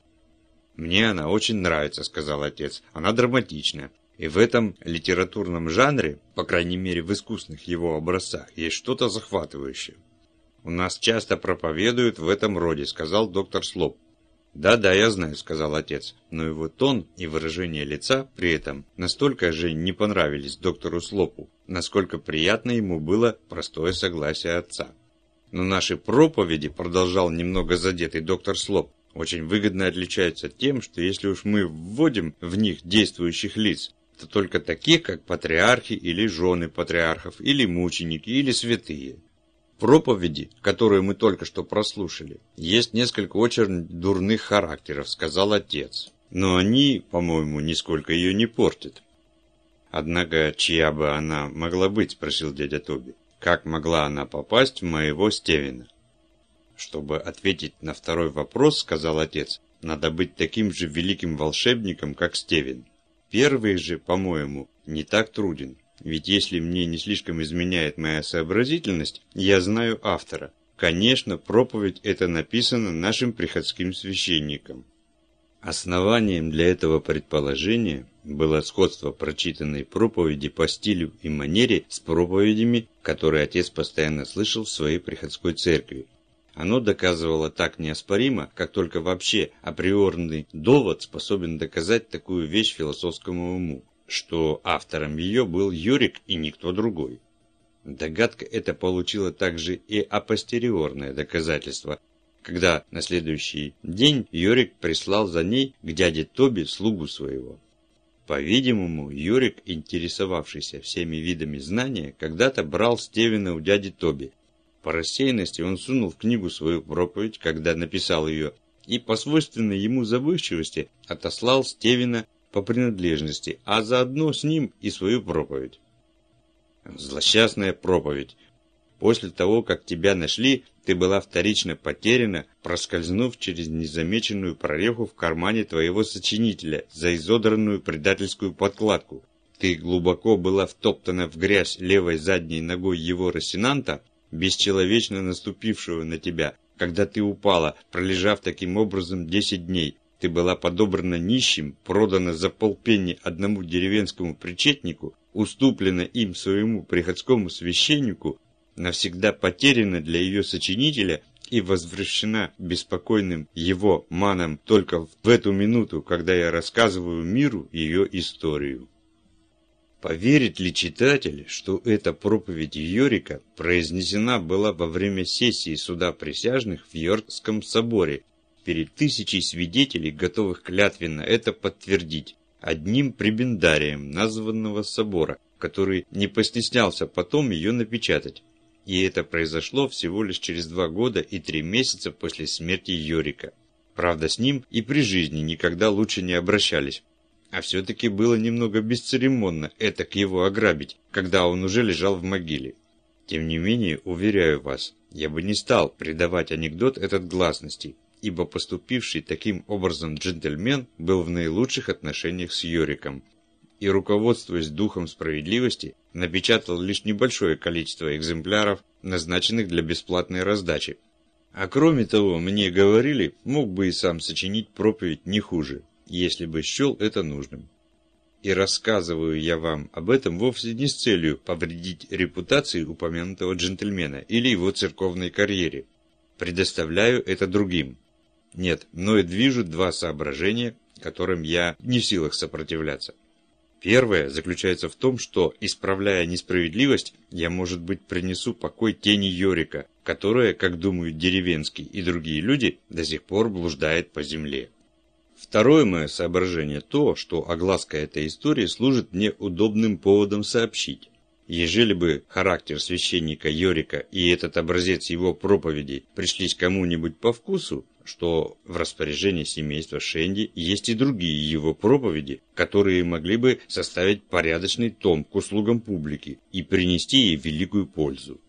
«Мне она очень нравится», — сказал отец. «Она драматичная. И в этом литературном жанре, по крайней мере в искусных его образцах, есть что-то захватывающее». «У нас часто проповедуют в этом роде», — сказал доктор Слоп. «Да-да, я знаю», — сказал отец, но его тон и выражение лица при этом настолько же не понравились доктору Слопу, насколько приятно ему было простое согласие отца. «Но наши проповеди», — продолжал немного задетый доктор Слоп, «очень выгодно отличаются тем, что если уж мы вводим в них действующих лиц, то только таких, как патриархи или жены патриархов, или мученики, или святые проповеди, которую мы только что прослушали, есть несколько очень дурных характеров, сказал отец. Но они, по-моему, нисколько ее не портят. Однако, чья бы она могла быть, спросил дядя Тоби. Как могла она попасть в моего Стевина? Чтобы ответить на второй вопрос, сказал отец, надо быть таким же великим волшебником, как Стевин. Первый же, по-моему, не так труден. Ведь если мне не слишком изменяет моя сообразительность, я знаю автора. Конечно, проповедь это написана нашим приходским священником. Основанием для этого предположения было сходство прочитанной проповеди по стилю и манере с проповедями, которые отец постоянно слышал в своей приходской церкви. Оно доказывало так неоспоримо, как только вообще априорный довод способен доказать такую вещь философскому уму что автором ее был Юрик и никто другой. Догадка эта получила также и апостериорное доказательство, когда на следующий день Юрик прислал за ней к дяде Тоби слугу своего. По-видимому, Юрик, интересовавшийся всеми видами знания, когда-то брал Стевена у дяди Тоби. По рассеянности он сунул в книгу свою проповедь, когда написал ее, и по свойственной ему забывчивости отослал Стевена по принадлежности, а заодно с ним и свою проповедь. Злосчастная проповедь. После того, как тебя нашли, ты была вторично потеряна, проскользнув через незамеченную прореху в кармане твоего сочинителя за изодранную предательскую подкладку. Ты глубоко была втоптана в грязь левой задней ногой его рассенанта, бесчеловечно наступившего на тебя, когда ты упала, пролежав таким образом десять дней, ты была подобрана нищим, продана за полпенни одному деревенскому причетнику, уступлена им своему приходскому священнику, навсегда потеряна для ее сочинителя и возвращена беспокойным его маном только в эту минуту, когда я рассказываю миру ее историю. Поверит ли читатель, что эта проповедь Йорика произнесена была во время сессии суда присяжных в Йоркском соборе перед тысячей свидетелей, готовых клятвенно это подтвердить, одним прибендарием названного собора, который не постеснялся потом ее напечатать. И это произошло всего лишь через два года и три месяца после смерти Йорика. Правда, с ним и при жизни никогда лучше не обращались. А все-таки было немного бесцеремонно это к его ограбить, когда он уже лежал в могиле. Тем не менее, уверяю вас, я бы не стал придавать анекдот этот гласности, ибо поступивший таким образом джентльмен был в наилучших отношениях с Йориком и, руководствуясь духом справедливости, напечатал лишь небольшое количество экземпляров, назначенных для бесплатной раздачи. А кроме того, мне говорили, мог бы и сам сочинить проповедь не хуже, если бы счел это нужным. И рассказываю я вам об этом вовсе не с целью повредить репутации упомянутого джентльмена или его церковной карьере. Предоставляю это другим. Нет, мною движут два соображения, которым я не в силах сопротивляться. Первое заключается в том, что, исправляя несправедливость, я, может быть, принесу покой тени Йорика, которая, как думают деревенские и другие люди, до сих пор блуждает по земле. Второе мое соображение то, что огласка этой истории служит мне удобным поводом сообщить. Ежели бы характер священника Йорика и этот образец его проповедей пришлись кому-нибудь по вкусу, что в распоряжении семейства Шенди есть и другие его проповеди, которые могли бы составить порядочный том к услугам публики и принести ей великую пользу.